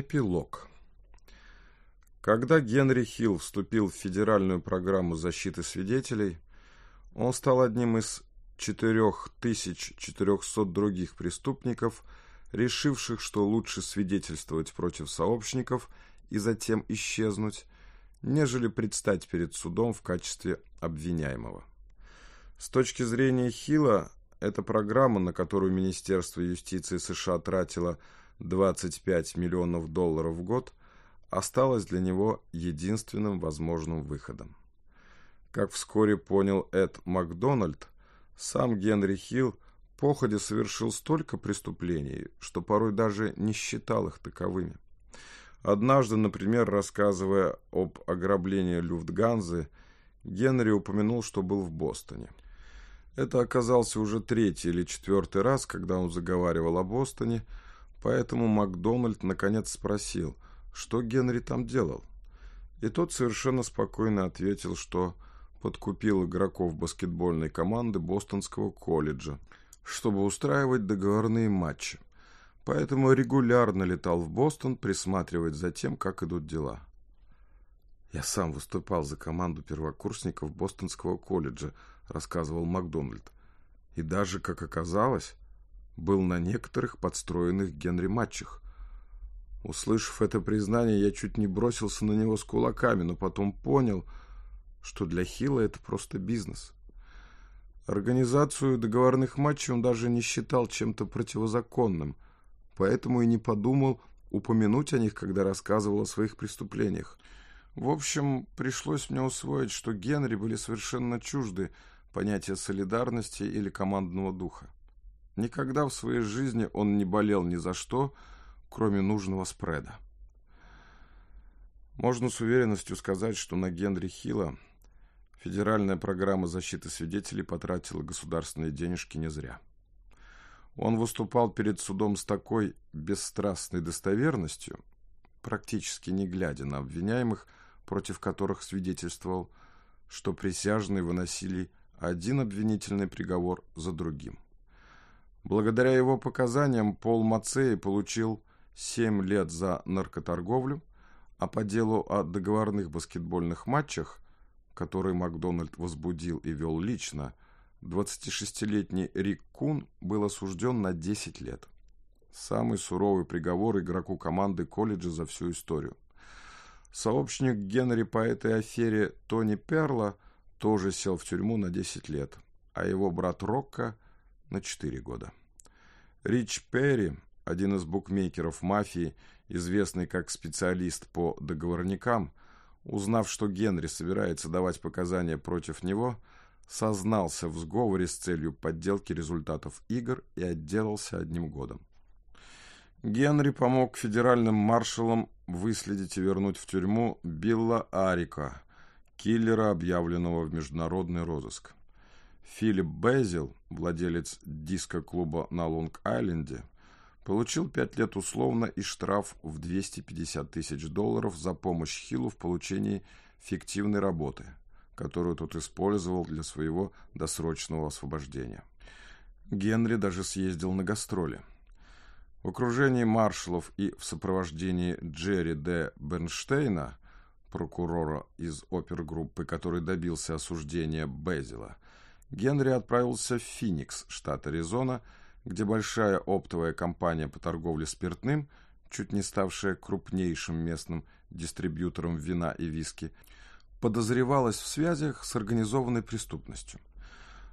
Эпилог. Когда Генри Хилл вступил в федеральную программу защиты свидетелей, он стал одним из 4400 других преступников, решивших, что лучше свидетельствовать против сообщников и затем исчезнуть, нежели предстать перед судом в качестве обвиняемого. С точки зрения Хилла, эта программа, на которую Министерство юстиции США тратило 25 миллионов долларов в год, осталась для него единственным возможным выходом. Как вскоре понял Эд Макдональд, сам Генри Хилл походе совершил столько преступлений, что порой даже не считал их таковыми. Однажды, например, рассказывая об ограблении Люфтганзы, Генри упомянул, что был в Бостоне. Это оказался уже третий или четвертый раз, когда он заговаривал о Бостоне, поэтому Макдональд наконец спросил, что Генри там делал. И тот совершенно спокойно ответил, что подкупил игроков баскетбольной команды Бостонского колледжа, чтобы устраивать договорные матчи. Поэтому регулярно летал в Бостон присматривать за тем, как идут дела. Я сам выступал за команду первокурсников Бостонского колледжа, рассказывал Макдональд. И даже, как оказалось, был на некоторых подстроенных Генри матчах. Услышав это признание, я чуть не бросился на него с кулаками, но потом понял, что для Хила это просто бизнес. Организацию договорных матчей он даже не считал чем-то противозаконным, поэтому и не подумал упомянуть о них, когда рассказывал о своих преступлениях. В общем, пришлось мне усвоить, что Генри были совершенно чужды понятия солидарности или командного духа. Никогда в своей жизни он не болел ни за что, кроме нужного спреда. Можно с уверенностью сказать, что на Генри Хилла федеральная программа защиты свидетелей потратила государственные денежки не зря. Он выступал перед судом с такой бесстрастной достоверностью, практически не глядя на обвиняемых, против которых свидетельствовал, что присяжные выносили один обвинительный приговор за другим. Благодаря его показаниям Пол Мацей получил 7 лет за наркоторговлю, а по делу о договорных баскетбольных матчах, который Макдональд возбудил и вел лично, 26-летний Рик Кун был осужден на 10 лет. Самый суровый приговор игроку команды колледжа за всю историю. Сообщник Генри по этой афере Тони Перла тоже сел в тюрьму на 10 лет, а его брат Рокко на 4 года. Рич Перри, один из букмекеров мафии, известный как специалист по договорникам, узнав, что Генри собирается давать показания против него, сознался в сговоре с целью подделки результатов игр и отделался одним годом. Генри помог федеральным маршалам выследить и вернуть в тюрьму Билла Арика, киллера, объявленного в международный розыск. Филипп Безил, владелец диско-клуба на Лонг-Айленде, получил пять лет условно и штраф в 250 тысяч долларов за помощь Хиллу в получении фиктивной работы, которую тот использовал для своего досрочного освобождения. Генри даже съездил на гастроли. В окружении маршалов и в сопровождении Джерри Д. Бернштейна, прокурора из опергруппы, который добился осуждения Безила, Генри отправился в Финикс, штат Аризона, где большая оптовая компания по торговле спиртным, чуть не ставшая крупнейшим местным дистрибьютором вина и виски, подозревалась в связях с организованной преступностью.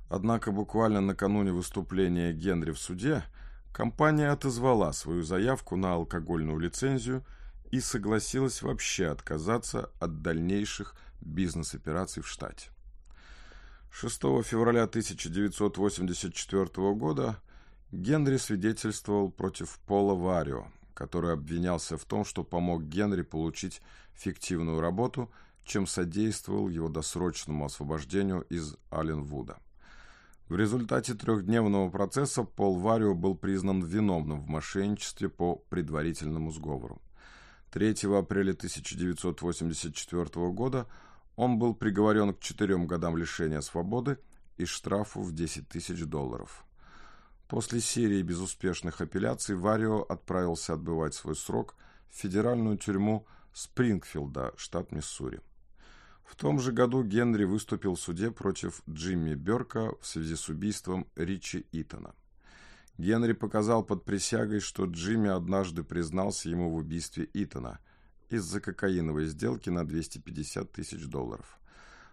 Однако буквально накануне выступления Генри в суде компания отозвала свою заявку на алкогольную лицензию и согласилась вообще отказаться от дальнейших бизнес-операций в штате. 6 февраля 1984 года Генри свидетельствовал против Пола Варио, который обвинялся в том, что помог Генри получить фиктивную работу, чем содействовал его досрочному освобождению из Алленвуда. В результате трехдневного процесса Пол Варио был признан виновным в мошенничестве по предварительному сговору. 3 апреля 1984 года он был приговорен к четырем годам лишения свободы и штрафу в 10 тысяч долларов. После серии безуспешных апелляций Варио отправился отбывать свой срок в федеральную тюрьму Спрингфилда, штат Миссури. В том же году Генри выступил в суде против Джимми Берка в связи с убийством Ричи Итона. Генри показал под присягой, что Джимми однажды признался ему в убийстве Итона из-за кокаиновой сделки на 250 тысяч долларов.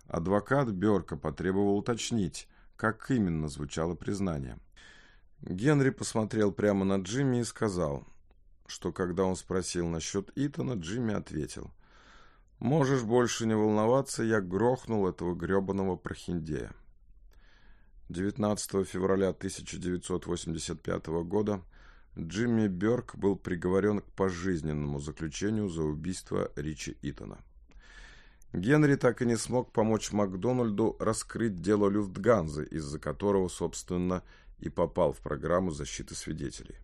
Адвокат Берка потребовал уточнить, как именно звучало признание. Генри посмотрел прямо на Джимми и сказал, что когда он спросил насчет Итана, Джимми ответил, «Можешь больше не волноваться, я грохнул этого гребаного прохиндея». 19 февраля 1985 года Джимми Бёрк был приговорен к пожизненному заключению за убийство Ричи Итона. Генри так и не смог помочь Макдональду раскрыть дело Люфтганзы, из-за которого, собственно, и попал в программу защиты свидетелей.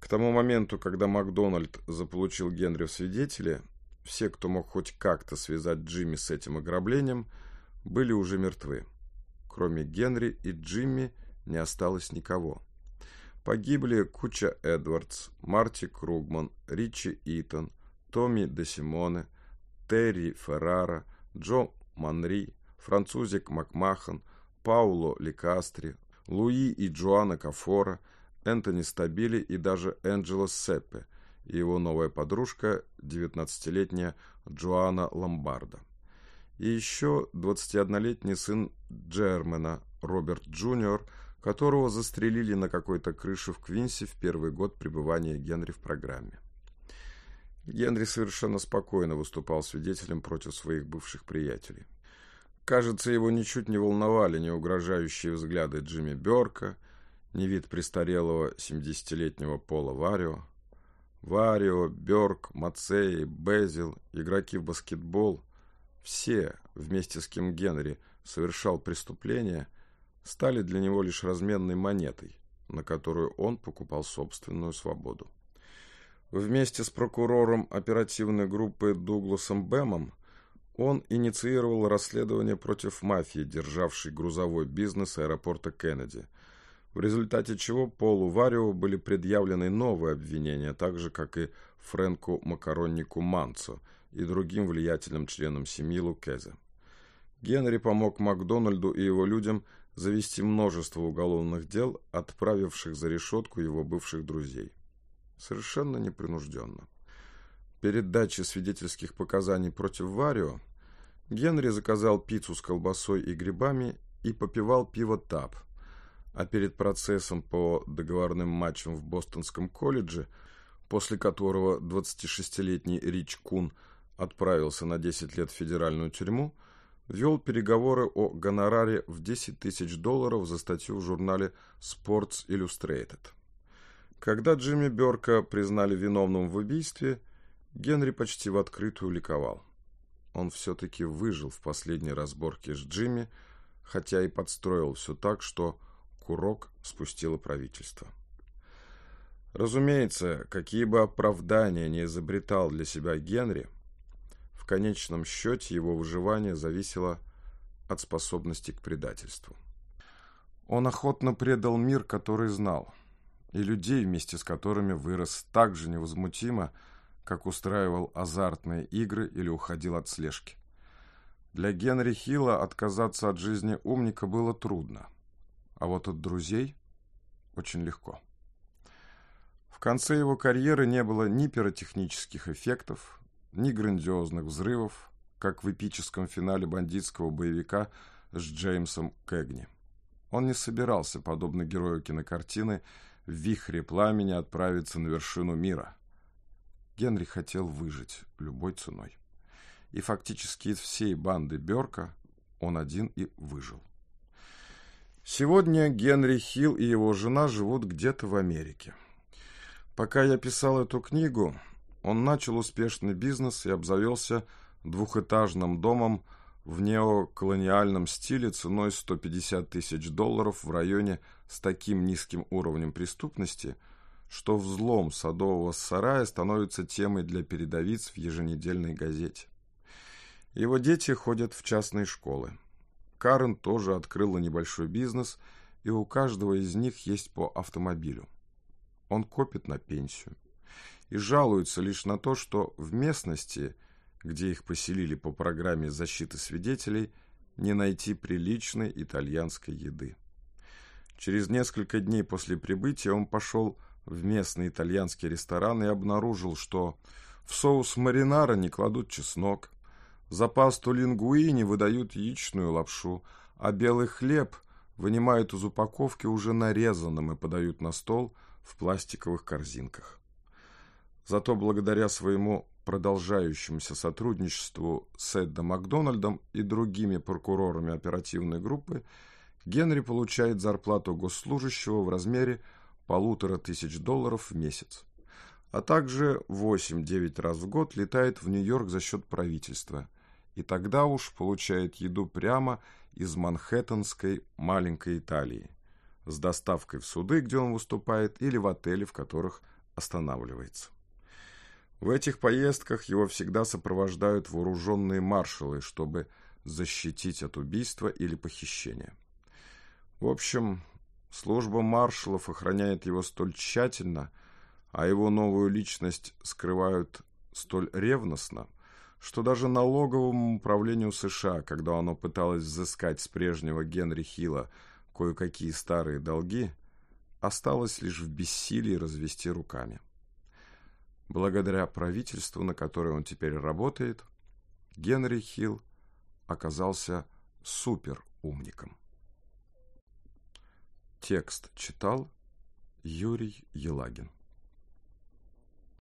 К тому моменту, когда Макдональд заполучил Генри в свидетели, все, кто мог хоть как-то связать Джимми с этим ограблением, были уже мертвы. Кроме Генри и Джимми не осталось никого. Погибли Куча Эдвардс, Марти Кругман, Ричи Итон, Томми Де Симоне, Терри Феррара, Джо Манри, французик Макмахан, Пауло Ликастри, Луи и Джоанна Кафора, Энтони Стабили и даже Энджело Сеппе и его новая подружка, 19-летняя Джоанна Ломбарда. И еще 21-летний сын Джермена, Роберт Джуниор, которого застрелили на какой-то крыше в Квинсе в первый год пребывания Генри в программе. Генри совершенно спокойно выступал свидетелем против своих бывших приятелей. Кажется, его ничуть не волновали ни угрожающие взгляды Джимми Берка, ни вид престарелого 70-летнего Пола Варио. Варио, Берк, Мацей, Безил, игроки в баскетбол все, вместе с кем Генри совершал преступление, стали для него лишь разменной монетой, на которую он покупал собственную свободу. Вместе с прокурором оперативной группы Дугласом Бэмом он инициировал расследование против мафии, державшей грузовой бизнес аэропорта Кеннеди, в результате чего Полу Варио были предъявлены новые обвинения, так же, как и Фрэнку Макароннику Манцо – и другим влиятельным членам семьи Лукезе. Генри помог Макдональду и его людям завести множество уголовных дел, отправивших за решетку его бывших друзей. Совершенно непринужденно. Перед дачей свидетельских показаний против Варио Генри заказал пиццу с колбасой и грибами и попивал пиво ТАП, а перед процессом по договорным матчам в Бостонском колледже, после которого 26-летний Рич Кун – отправился на 10 лет в федеральную тюрьму, вел переговоры о гонораре в 10 тысяч долларов за статью в журнале Sports Illustrated. Когда Джимми Берка признали виновным в убийстве, Генри почти в открытую ликовал. Он все-таки выжил в последней разборке с Джимми, хотя и подстроил все так, что курок спустило правительство. Разумеется, какие бы оправдания не изобретал для себя Генри – конечном счете его выживание зависело от способности к предательству. Он охотно предал мир, который знал, и людей, вместе с которыми вырос так же невозмутимо, как устраивал азартные игры или уходил от слежки. Для Генри Хилла отказаться от жизни умника было трудно, а вот от друзей очень легко. В конце его карьеры не было ни пиротехнических эффектов, ни грандиозных взрывов, как в эпическом финале бандитского боевика с Джеймсом Кэгни. Он не собирался, подобно герою кинокартины, в вихре пламени отправиться на вершину мира. Генри хотел выжить любой ценой. И фактически из всей банды Берка он один и выжил. Сегодня Генри Хилл и его жена живут где-то в Америке. Пока я писал эту книгу, он начал успешный бизнес и обзавелся двухэтажным домом в неоколониальном стиле ценой 150 тысяч долларов в районе с таким низким уровнем преступности, что взлом садового сарая становится темой для передовиц в еженедельной газете. Его дети ходят в частные школы. Карен тоже открыла небольшой бизнес, и у каждого из них есть по автомобилю. Он копит на пенсию. И жалуются лишь на то, что в местности, где их поселили по программе защиты свидетелей, не найти приличной итальянской еды. Через несколько дней после прибытия он пошел в местный итальянский ресторан и обнаружил, что в соус маринара не кладут чеснок, за пасту лингуини выдают яичную лапшу, а белый хлеб вынимают из упаковки уже нарезанным и подают на стол в пластиковых корзинках. Зато благодаря своему продолжающемуся сотрудничеству с Эддом Макдональдом и другими прокурорами оперативной группы Генри получает зарплату госслужащего в размере полутора тысяч долларов в месяц, а также 8-9 раз в год летает в Нью-Йорк за счет правительства, и тогда уж получает еду прямо из манхэттенской маленькой Италии, с доставкой в суды, где он выступает, или в отели, в которых останавливается. В этих поездках его всегда сопровождают вооруженные маршалы, чтобы защитить от убийства или похищения. В общем, служба маршалов охраняет его столь тщательно, а его новую личность скрывают столь ревностно, что даже налоговому управлению США, когда оно пыталось взыскать с прежнего Генри Хилла кое-какие старые долги, осталось лишь в бессилии развести руками. Благодаря правительству, на которое он теперь работает, Генри Хилл оказался суперумником. Текст читал Юрий Елагин